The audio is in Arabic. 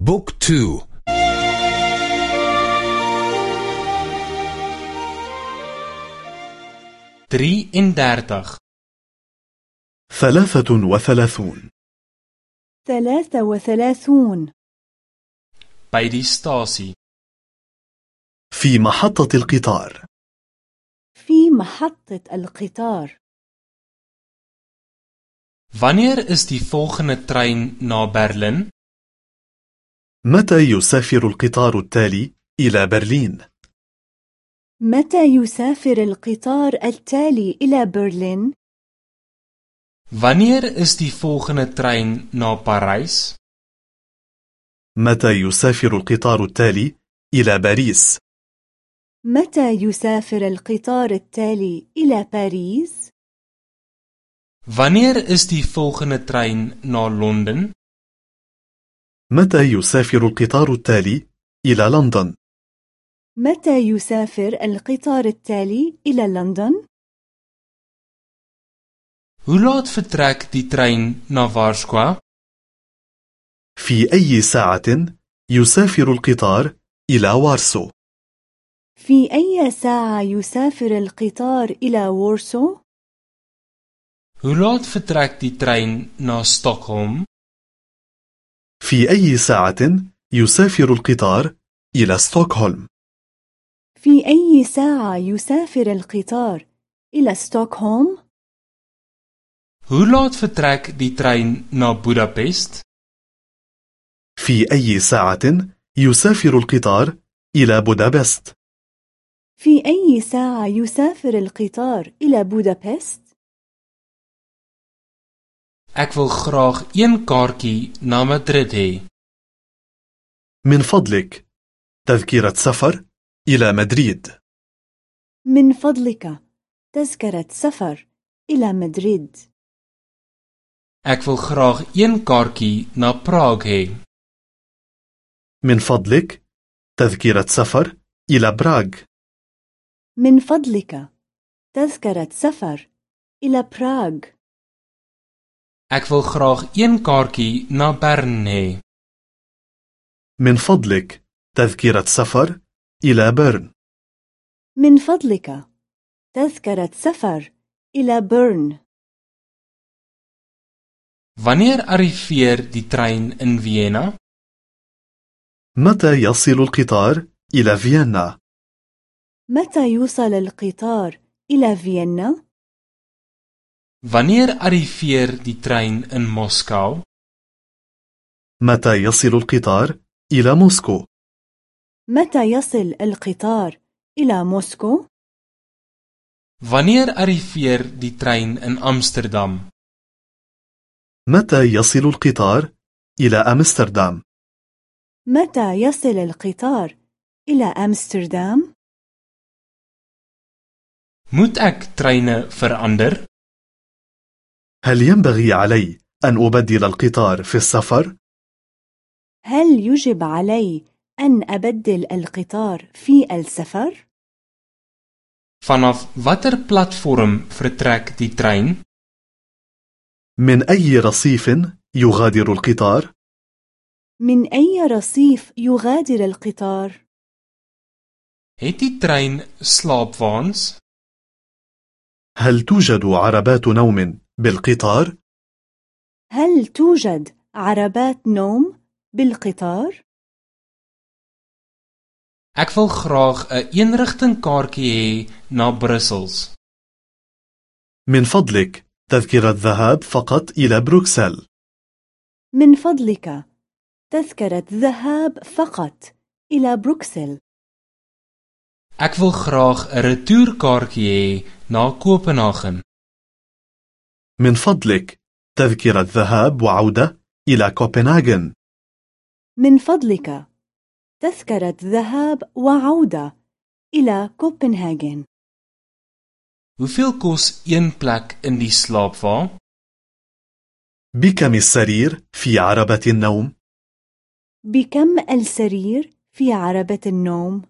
book two. drie en dertig. ثلاثة وثلاثون. ثلاثة وثلاثون. die stasie في محطة القطار. في محطة القطار. Wanneer is die volgende trein na Berlin? متى يسافر القطار التالي إلى برلين؟ متى يسافر القطار التالي إلى برلين؟ Wanneer is die volgende trein na Parys? متى يسافر القطار التالي إلى باريس؟ متى يسافر القطار التالي إلى باريس؟ Wanneer is die volgende trein na Londen? متى يسافر القطار التالي إلى لندن؟ متى يسافر القطار التالي إلى لندن؟ Hoe laat vertrek die trein na Warszawa? في أي ساعة يسافر القطار إلى وارسو؟ في أي ساعة يسافر القطار إلى وورسو؟ Hoe laat vertrek die trein na Stockholm? في أي ساعة يسافر القطار إلى ستوكهولم؟ في أي ساعة يسافر القطار إلى ستوكهولم؟ Hoe laat vertrek die trein na Budapest? في أي ساعة يسافر القطار إلى بودابست؟ في أي ساعة يسافر القطار إلى بودابست؟ Ek wil graag een kaartjie na Madrid hê. من فضلك تذكرة سفر إلى مدريد من فضلك تذكرة سفر إلى مدريد Ek wil graag een kaartjie na Praag hê. من فضلك تذكرة سفر إلى براغ من فضلك تذكرة سفر إلى براغ Ek wil graag een kaartjie na Bern hê. من فضلك تذكرة سفر إلى بيرن من فضلك تذكرة سفر إلى بيرن Wanneer arriveer die trein in Vienna? متى يصل القطار إلى فيينا؟ متى يوصل القطار إلى فيينا؟ Wanneer arriveer die trein in Moskou? متى يصل القطار إلى موسكو؟ متى يصل القطار إلى موسكو؟ Wanneer arriveer die trein in Amsterdam? متى يصل القطار إلى أمستردام؟ متى يصل القطار إلى أمستردام؟ Moet ek treine verander? هل ينبغي علي أن أبدل القطار في السفر؟ هل يجب علي أن أبدل القطار في السفر؟ Vanaf watter platform vertrek die trein? من أي رصيف يغادر القطار؟ من أي رصيف يغادر القطار؟ Het die trein slaapwaens? هل توجد عربات نوم بالقطار؟ هل توجد عربات نوم بالقطار؟ Ek wil graag 'n eenrigtingkaartjie hê na Brussels. من فضلك تذكرة ذهاب فقط إلى بروكسل من فضلك تذكرة ذهاب فقط إلى بروكسل Ek wil graag 'n retoerkaartjie hê na Kopenhagen. من فضلك تذكرة ذهاب وعودة إلى كوبنهاغن من فضلك تذكرة ذهاب وعودة إلى كوبنهاجن Hoeveel kos een plek in die slaapwa? بكم السرير في عربة النوم؟ بكم السرير في عربة النوم؟